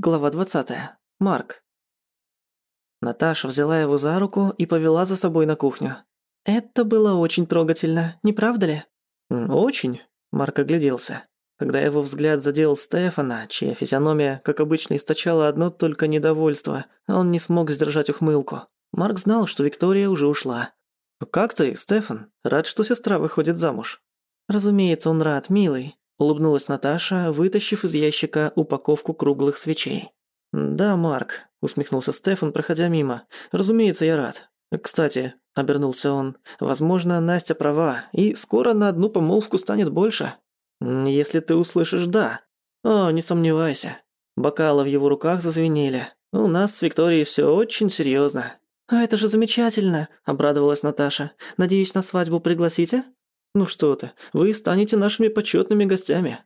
Глава 20. Марк. Наташа взяла его за руку и повела за собой на кухню. Это было очень трогательно, не правда ли? Очень. Марк огляделся. Когда его взгляд задел Стефана, чья физиономия, как обычно, источала одно только недовольство, он не смог сдержать ухмылку. Марк знал, что Виктория уже ушла. «Как ты, Стефан? Рад, что сестра выходит замуж?» «Разумеется, он рад, милый. Улыбнулась Наташа, вытащив из ящика упаковку круглых свечей. «Да, Марк», — усмехнулся Стефан, проходя мимо. «Разумеется, я рад. Кстати», — обернулся он, — «возможно, Настя права, и скоро на одну помолвку станет больше. Если ты услышишь «да». О, не сомневайся». Бокалы в его руках зазвенели. «У нас с Викторией всё очень серьёзно». «А это же замечательно», — обрадовалась Наташа. «Надеюсь, на свадьбу пригласите?» «Ну что ты, вы станете нашими почетными гостями».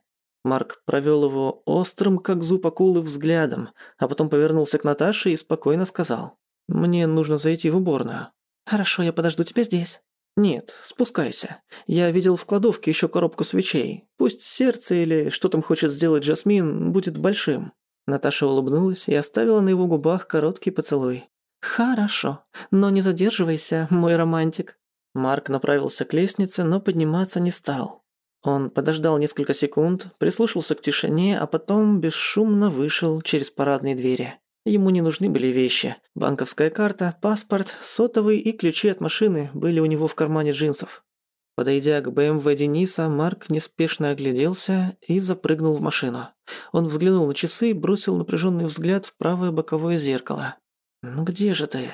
Марк провел его острым, как зуб акулы, взглядом, а потом повернулся к Наташе и спокойно сказал. «Мне нужно зайти в уборную». «Хорошо, я подожду тебя здесь». «Нет, спускайся. Я видел в кладовке еще коробку свечей. Пусть сердце или что там хочет сделать Жасмин будет большим». Наташа улыбнулась и оставила на его губах короткий поцелуй. «Хорошо, но не задерживайся, мой романтик». Марк направился к лестнице, но подниматься не стал. Он подождал несколько секунд, прислушался к тишине, а потом бесшумно вышел через парадные двери. Ему не нужны были вещи. Банковская карта, паспорт, сотовый и ключи от машины были у него в кармане джинсов. Подойдя к БМВ Дениса, Марк неспешно огляделся и запрыгнул в машину. Он взглянул на часы и бросил напряженный взгляд в правое боковое зеркало. «Ну где же ты?»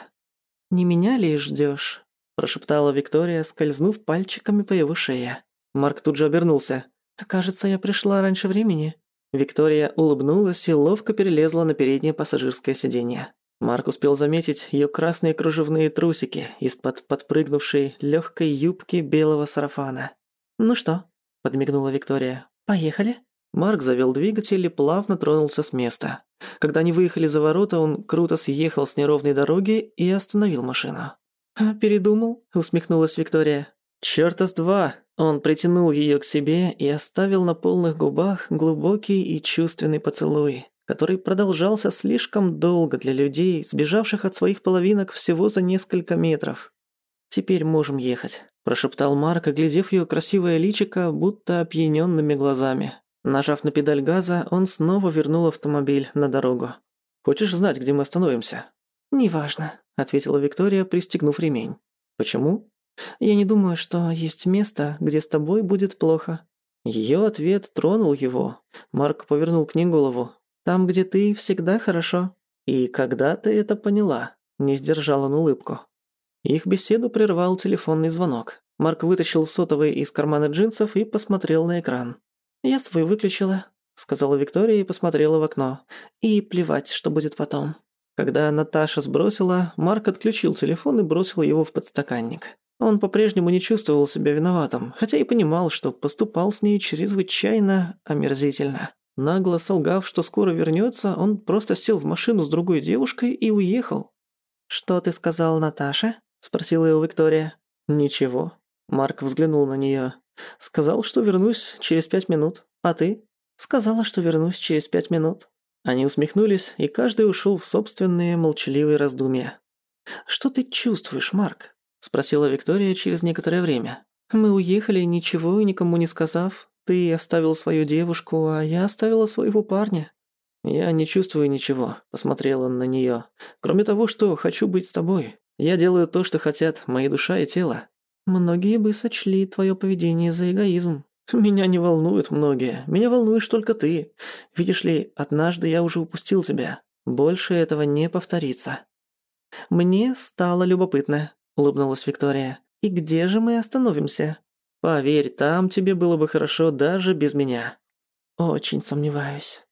«Не меня ли ждешь? Прошептала Виктория, скользнув пальчиками по его шее. Марк тут же обернулся. «Кажется, я пришла раньше времени». Виктория улыбнулась и ловко перелезла на переднее пассажирское сиденье. Марк успел заметить ее красные кружевные трусики из-под подпрыгнувшей легкой юбки белого сарафана. «Ну что?» – подмигнула Виктория. «Поехали?» Марк завел двигатель и плавно тронулся с места. Когда они выехали за ворота, он круто съехал с неровной дороги и остановил машину. «А, передумал?» – усмехнулась Виктория. «Чёрта с два!» Он притянул её к себе и оставил на полных губах глубокий и чувственный поцелуй, который продолжался слишком долго для людей, сбежавших от своих половинок всего за несколько метров. «Теперь можем ехать», – прошептал Марк, оглядев её красивое личико, будто опьянёнными глазами. Нажав на педаль газа, он снова вернул автомобиль на дорогу. «Хочешь знать, где мы остановимся?» «Неважно», ответила Виктория, пристегнув ремень. Почему? Я не думаю, что есть место, где с тобой будет плохо. Ее ответ тронул его. Марк повернул к ней голову. Там, где ты, всегда хорошо. И когда ты это поняла? Не сдержал он улыбку. Их беседу прервал телефонный звонок. Марк вытащил сотовый из кармана джинсов и посмотрел на экран. «Я свой выключила», — сказала Виктория и посмотрела в окно. «И плевать, что будет потом». Когда Наташа сбросила, Марк отключил телефон и бросил его в подстаканник. Он по-прежнему не чувствовал себя виноватым, хотя и понимал, что поступал с ней чрезвычайно омерзительно. Нагло солгав, что скоро вернется, он просто сел в машину с другой девушкой и уехал. «Что ты сказал Наташе?» – спросила его Виктория. «Ничего». Марк взглянул на нее. «Сказал, что вернусь через пять минут. А ты?» «Сказала, что вернусь через пять минут». Они усмехнулись, и каждый ушел в собственные молчаливые раздумья. «Что ты чувствуешь, Марк?» – спросила Виктория через некоторое время. «Мы уехали, ничего и никому не сказав. Ты оставил свою девушку, а я оставила своего парня». «Я не чувствую ничего», – посмотрел он на нее. «Кроме того, что хочу быть с тобой. Я делаю то, что хотят мои душа и тело». «Многие бы сочли твое поведение за эгоизм», «Меня не волнуют многие. Меня волнуешь только ты. Видишь ли, однажды я уже упустил тебя. Больше этого не повторится». «Мне стало любопытно», — улыбнулась Виктория. «И где же мы остановимся?» «Поверь, там тебе было бы хорошо даже без меня». «Очень сомневаюсь».